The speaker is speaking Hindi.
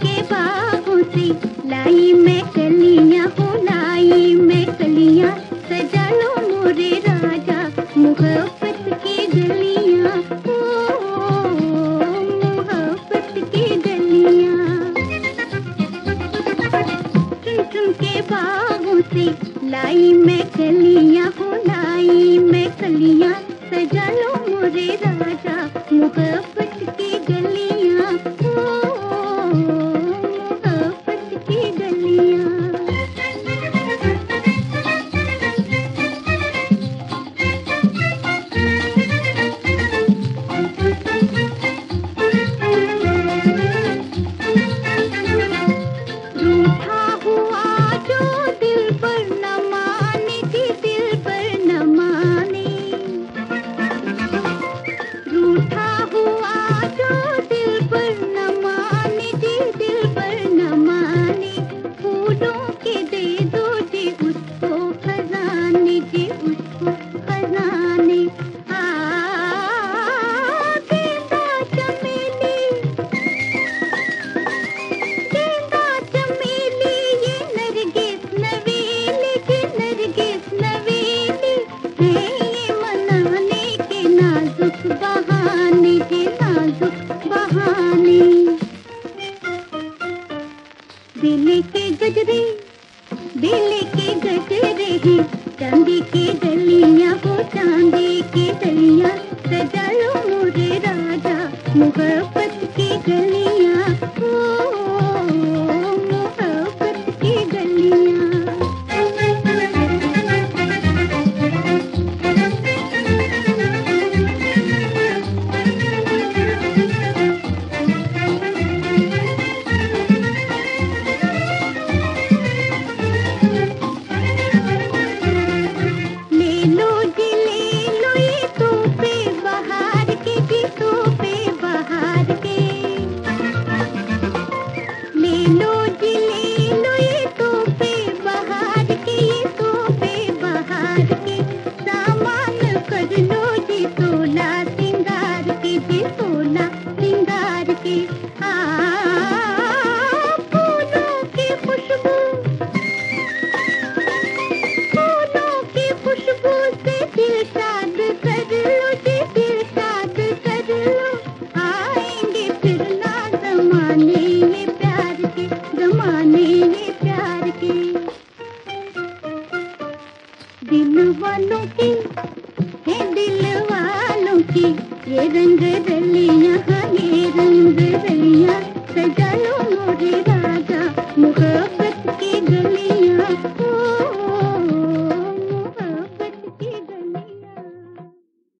बागों से लाई मैं कलियाँ हो, लाई मैं कलियाँ, सजा लो मोरे राजा, मोहब्बत की गलियाँ, ओ की के लाई मैं कलियाँ हो, लाई मैं कलियाँ, सजा लो मोरे राजा। दिल के गजरे, दिल के गजरे हैं। चांदी के गलियाँ को चांदी के गलियाँ सजा लो मोरे राजा, मुहब्बत की गलियाँ के सोना के। खुशबू। फूलों की दिल शाद कर आएँगे फिर ना प्यार के, जमाने ये प्यार के। दिल वालों की है दिल वालों की ये रंग रलियाँ